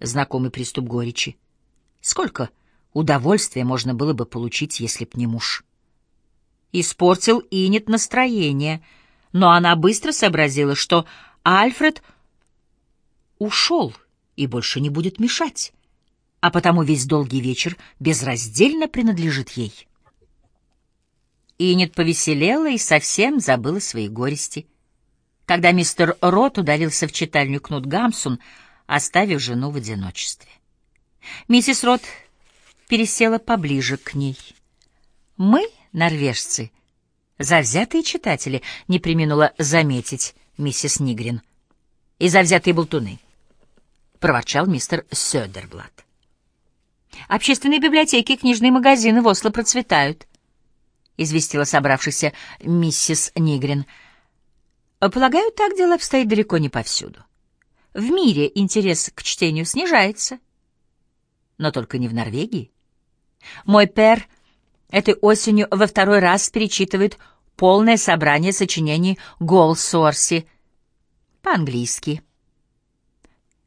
Знакомый приступ горечи. Сколько удовольствия можно было бы получить, если б не муж. Испортил Инет настроение, но она быстро сообразила, что Альфред ушел и больше не будет мешать, а потому весь долгий вечер безраздельно принадлежит ей. Инет повеселела и совсем забыла свои горести. Когда мистер Рот удалился в читальню Кнут Гамсун, оставив жену в одиночестве. Миссис Рот пересела поближе к ней. «Мы, норвежцы, завзятые читатели», — не приминула заметить миссис Нигрин. «И завзятые болтуны», — проворчал мистер Сёдерблат. «Общественные библиотеки и книжные магазины в Осло процветают», — известила собравшихся миссис Нигрин. «Полагаю, так дело обстоит далеко не повсюду. В мире интерес к чтению снижается, но только не в Норвегии. Мой пер этой осенью во второй раз перечитывает полное собрание сочинений Голсорси по-английски.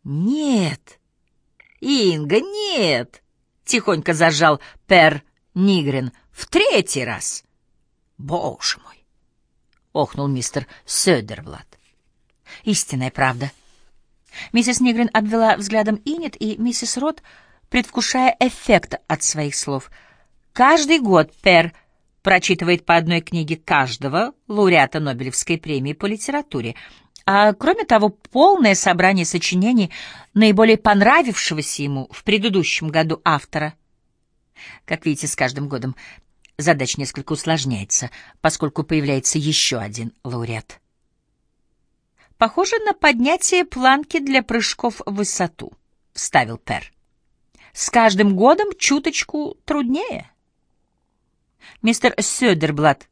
«Нет, Инга, нет!» — тихонько зажал пер Нигрин. «В третий раз!» «Боже мой!» — охнул мистер Söderblad. «Истинная правда». Миссис Нигрин обвела взглядом Инет и миссис Рот, предвкушая эффект от своих слов. «Каждый год Пер прочитывает по одной книге каждого лауреата Нобелевской премии по литературе, а кроме того, полное собрание сочинений наиболее понравившегося ему в предыдущем году автора. Как видите, с каждым годом задача несколько усложняется, поскольку появляется еще один лауреат. Похоже на поднятие планки для прыжков в высоту, — вставил Пер. С каждым годом чуточку труднее. Мистер Сёдерблат,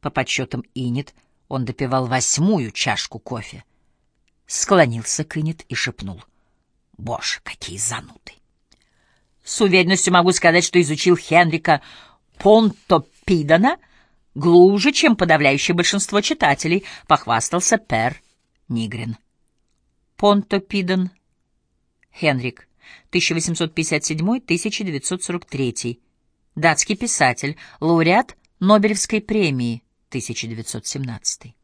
по подсчетам Инет, он допивал восьмую чашку кофе, склонился к Инет и шепнул. Боже, какие зануды! С уверенностью могу сказать, что изучил Хенрика Понтопидона — глубже, чем подавляющее большинство читателей, похвастался Пер Нигрин. Понтопидон Хенрик, 1857-1943, датский писатель, лауреат Нобелевской премии, 1917.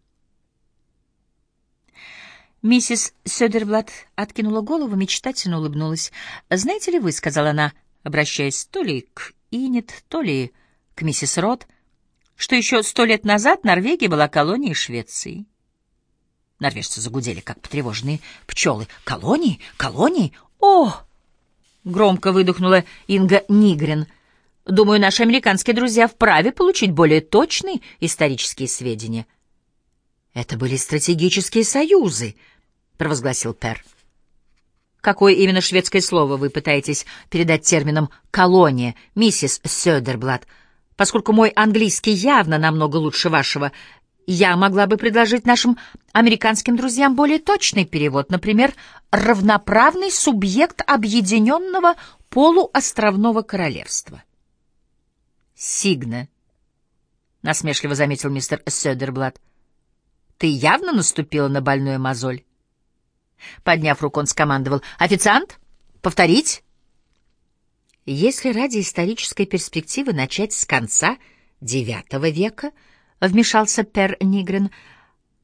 Миссис Сёдерблат откинула голову, мечтательно улыбнулась. «Знаете ли вы, — сказала она, обращаясь то ли к Инет, то ли к миссис Рот, — что еще сто лет назад Норвегия была колонией Швеции. Норвежцы загудели, как потревоженные пчелы. «Колонии? Колонии? О!» Громко выдохнула Инга Нигрин. «Думаю, наши американские друзья вправе получить более точные исторические сведения». «Это были стратегические союзы», — провозгласил Пер. «Какое именно шведское слово вы пытаетесь передать термином «колония», миссис Сёдерблат?» Поскольку мой английский явно намного лучше вашего, я могла бы предложить нашим американским друзьям более точный перевод, например, «равноправный субъект объединенного полуостровного королевства». «Сигна», — насмешливо заметил мистер Сёдерблат, — «ты явно наступила на больную мозоль». Подняв руку, он скомандовал «Официант, повторить!» Если ради исторической перспективы начать с конца IX века, вмешался Пер Нигрен,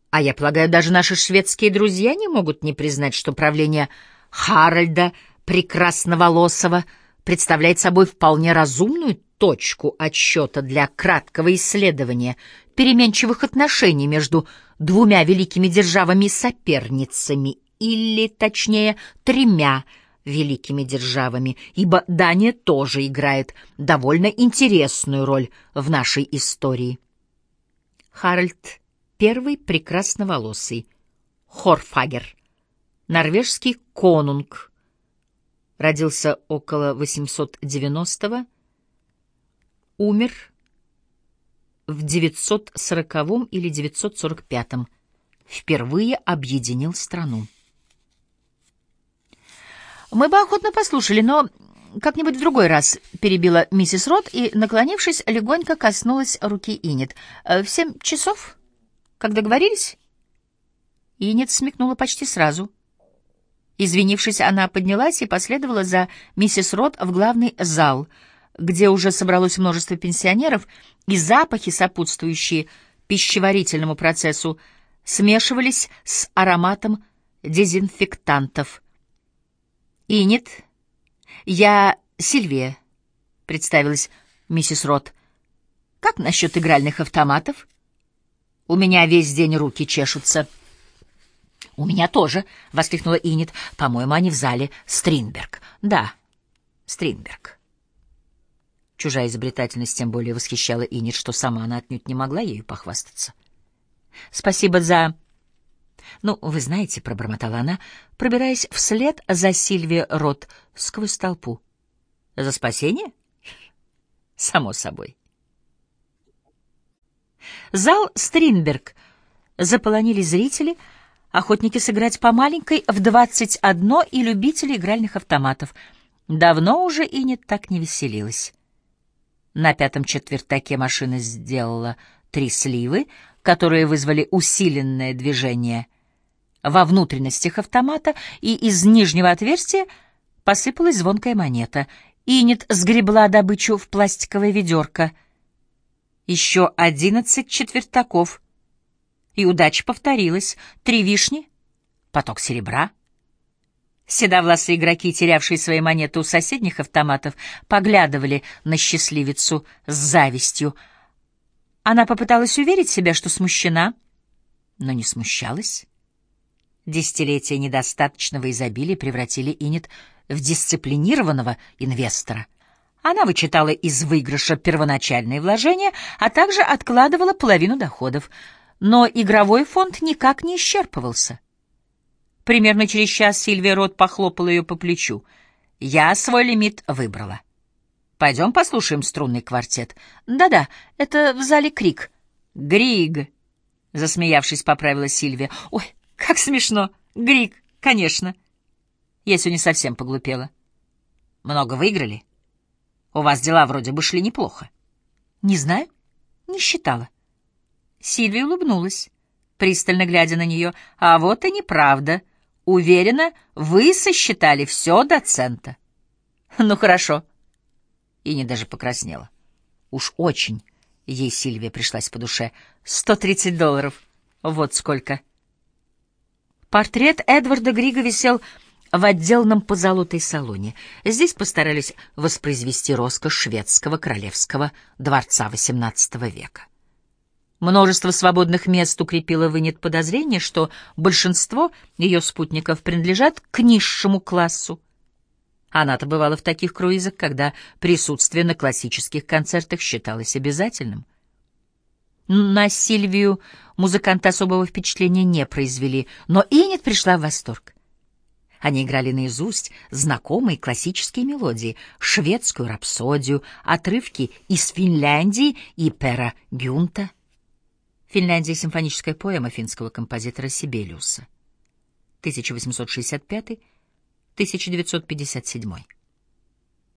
а я полагаю, даже наши шведские друзья не могут не признать, что правление Харальда Прекрасноволосого представляет собой вполне разумную точку отсчета для краткого исследования переменчивых отношений между двумя великими державами-соперницами, или, точнее, тремя великими державами, ибо Дания тоже играет довольно интересную роль в нашей истории. Харальд I прекрасноволосый, Хорфагер, норвежский конунг, родился около 890-го, умер в 940 или 945 впервые объединил страну. «Мы бы охотно послушали, но как-нибудь в другой раз», — перебила миссис Рот и, наклонившись, легонько коснулась руки Инет. «Э, «В семь часов? Как договорились?» Инет смекнула почти сразу. Извинившись, она поднялась и последовала за миссис Рот в главный зал, где уже собралось множество пенсионеров, и запахи, сопутствующие пищеварительному процессу, смешивались с ароматом дезинфектантов. «Инет, я Сильвия», — представилась миссис Рот. «Как насчет игральных автоматов? У меня весь день руки чешутся». «У меня тоже», — воскликнула Инет. «По-моему, они в зале Стринберг». «Да, Стринберг». Чужая изобретательность тем более восхищала Инет, что сама она отнюдь не могла ею похвастаться. «Спасибо за...» «Ну, вы знаете», — пробормотала она, пробираясь вслед за Сильвией Рот сквозь толпу. «За спасение?» «Само собой». Зал Стринберг заполонили зрители — охотники сыграть по маленькой в двадцать одно и любители игральных автоматов. Давно уже и не так не веселилась. На пятом четвертаке машина сделала три сливы, которые вызвали усиленное движение во внутренностях автомата, и из нижнего отверстия посыпалась звонкая монета. Инет сгребла добычу в пластиковое ведерко. Еще одиннадцать четвертаков — и удача повторилась. Три вишни, поток серебра. Седовласые игроки, терявшие свои монеты у соседних автоматов, поглядывали на счастливицу с завистью. Она попыталась уверить себя, что смущена, но не смущалась. Десятилетия недостаточного изобилия превратили Инет в дисциплинированного инвестора. Она вычитала из выигрыша первоначальные вложения, а также откладывала половину доходов — но игровой фонд никак не исчерпывался. Примерно через час Сильвия Рот похлопала ее по плечу. «Я свой лимит выбрала. Пойдем послушаем струнный квартет. Да-да, это в зале Крик. Григ!» Засмеявшись, поправила Сильвия. «Ой, как смешно! Григ, конечно!» Я сегодня совсем поглупела. «Много выиграли? У вас дела вроде бы шли неплохо». «Не знаю, не считала». Сильвия улыбнулась, пристально глядя на нее. «А вот и неправда. Уверена, вы сосчитали все до цента». «Ну, хорошо». И не даже покраснела. Уж очень ей Сильвия пришлась по душе. «Сто тридцать долларов. Вот сколько». Портрет Эдварда Грига висел в отделанном позолотой салоне. Здесь постарались воспроизвести роскошь шведского королевского дворца XVIII века. Множество свободных мест укрепило вынет подозрение, что большинство ее спутников принадлежат к низшему классу. Она-то бывала в таких круизах, когда присутствие на классических концертах считалось обязательным. На Сильвию музыканты особого впечатления не произвели, но Инет пришла в восторг. Они играли наизусть знакомые классические мелодии, шведскую рапсодию, отрывки из Финляндии и Пера Гюнта — Финляндия — симфоническая поэма финского композитора Сибелиуса. 1865-1957.